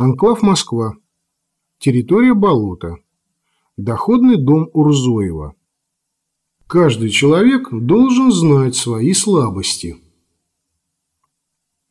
Анклав Москва. Территория болота. Доходный дом Урзоева. Каждый человек должен знать свои слабости.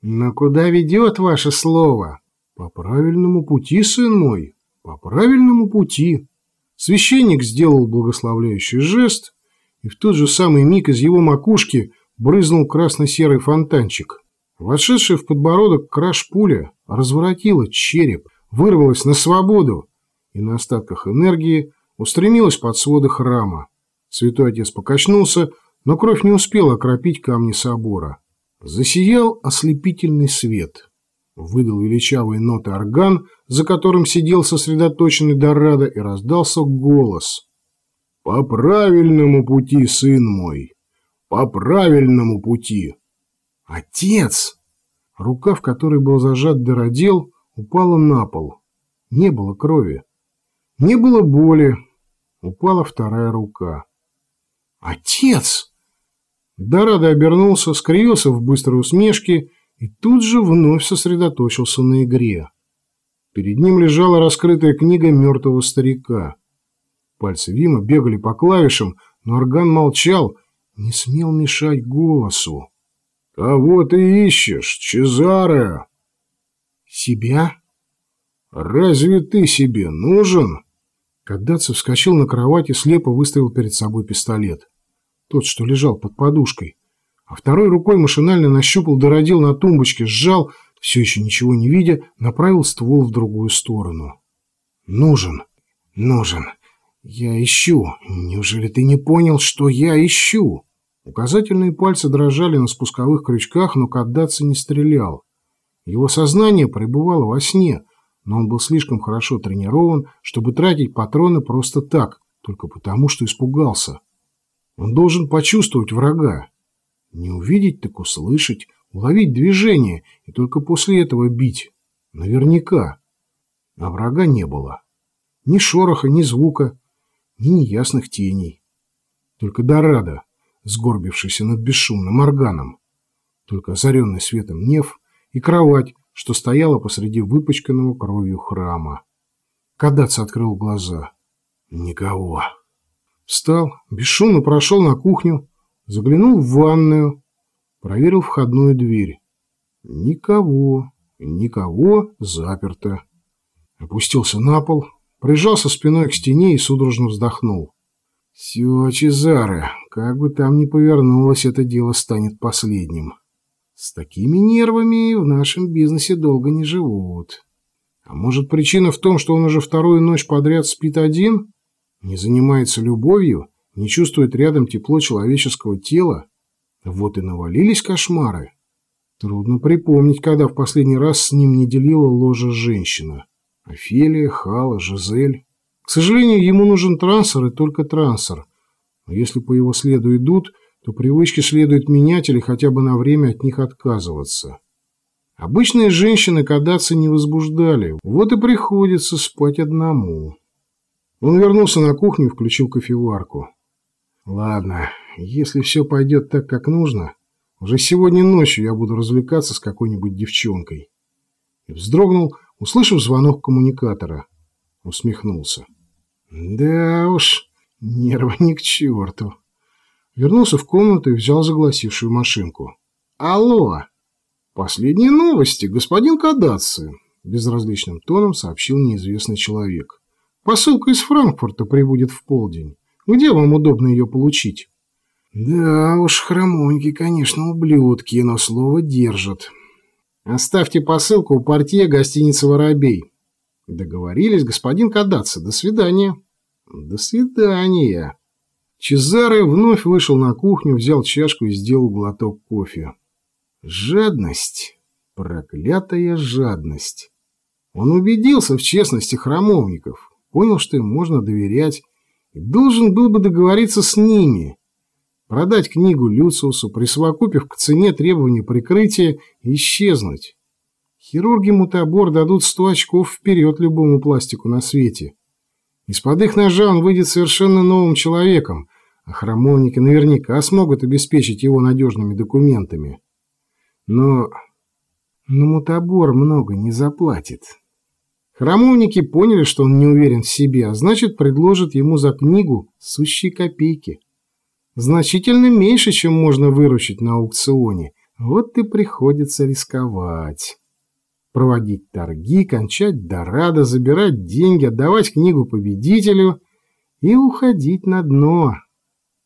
Но куда ведет ваше слово? По правильному пути, сын мой, по правильному пути. Священник сделал благословляющий жест, и в тот же самый миг из его макушки брызнул красно-серый фонтанчик. Вошедшая в подбородок краш-пуля разворотила череп, вырвалась на свободу и на остатках энергии устремилась под своды храма. Святой отец покачнулся, но кровь не успела окропить камни собора. Засиял ослепительный свет. Выдал величавые ноты орган, за которым сидел сосредоточенный Дорадо, и раздался голос. «По правильному пути, сын мой! По правильному пути!» «Отец!» Рука, в которой был зажат дыродел, упала на пол. Не было крови. Не было боли. Упала вторая рука. «Отец!» Дорадо обернулся, скривился в быстрой усмешке и тут же вновь сосредоточился на игре. Перед ним лежала раскрытая книга мертвого старика. Пальцы Вима бегали по клавишам, но орган молчал, не смел мешать голосу. «Кого ты ищешь, Чезаре?» «Себя?» «Разве ты себе нужен?» Каддаци вскочил на кровать и слепо выставил перед собой пистолет. Тот, что лежал под подушкой. А второй рукой машинально нащупал дородил на тумбочке, сжал, все еще ничего не видя, направил ствол в другую сторону. «Нужен! Нужен! Я ищу! Неужели ты не понял, что я ищу?» Указательные пальцы дрожали на спусковых крючках, но Каддаца не стрелял. Его сознание пребывало во сне, но он был слишком хорошо тренирован, чтобы тратить патроны просто так, только потому, что испугался. Он должен почувствовать врага. Не увидеть, так услышать, уловить движение и только после этого бить. Наверняка. А врага не было. Ни шороха, ни звука, ни неясных теней. Только Дорадо, сгорбившийся над бесшумным органом, только озаренный светом неф и кровать, что стояла посреди выпачканного кровью храма. Кадац открыл глаза. Никого. Встал, бесшумно прошел на кухню, заглянул в ванную, проверил входную дверь. Никого, никого заперто. Опустился на пол, прижался спиной к стене и судорожно вздохнул. Все, Чезаре, как бы там ни повернулось, это дело станет последним. С такими нервами в нашем бизнесе долго не живут. А может, причина в том, что он уже вторую ночь подряд спит один? Не занимается любовью? Не чувствует рядом тепло человеческого тела? Вот и навалились кошмары. Трудно припомнить, когда в последний раз с ним не делила ложа женщина. Офелия, Хала, Жизель. К сожалению, ему нужен трансер и только трансер. Но если по его следу идут, то привычки следует менять или хотя бы на время от них отказываться. Обычные женщины кадаться не возбуждали, вот и приходится спать одному. Он вернулся на кухню и включил кофеварку. Ладно, если все пойдет так, как нужно, уже сегодня ночью я буду развлекаться с какой-нибудь девчонкой. И вздрогнул, услышав звонок коммуникатора. Усмехнулся. Да уж, нервы ни к черту. Вернулся в комнату и взял загласившую машинку. Алло! Последние новости, господин Кадаци, безразличным тоном сообщил неизвестный человек. Посылка из Франкфурта прибудет в полдень. Где вам удобно ее получить? Да уж, хромоньки, конечно, ублюдки, но слово держат. Оставьте посылку у портье гостиницы «Воробей». Договорились, господин Кадаци. До свидания. До свидания. Чезаре вновь вышел на кухню, взял чашку и сделал глоток кофе. Жадность. Проклятая жадность. Он убедился в честности храмовников, понял, что им можно доверять, и должен был бы договориться с ними. Продать книгу Люциусу, присовокупив к цене требования прикрытия, и исчезнуть. Хирурги Мутабор дадут сто очков вперед любому пластику на свете. Из-под их ножа он выйдет совершенно новым человеком, а храмовники наверняка смогут обеспечить его надежными документами. Но... Но Мутабор много не заплатит. Храмовники поняли, что он не уверен в себе, а значит, предложат ему за книгу сущие копейки. Значительно меньше, чем можно выручить на аукционе. Вот и приходится рисковать. Проводить торги, кончать дорада, забирать деньги, отдавать книгу победителю и уходить на дно.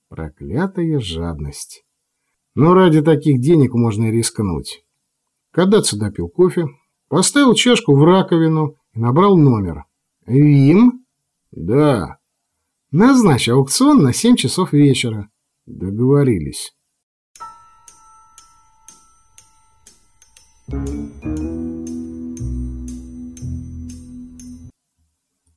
Проклятая жадность. Но ради таких денег можно и рискнуть. Кадацу допил кофе, поставил чашку в раковину и набрал номер. «Вим?» «Да». «Назначь аукцион на семь часов вечера». «Договорились». Thank you.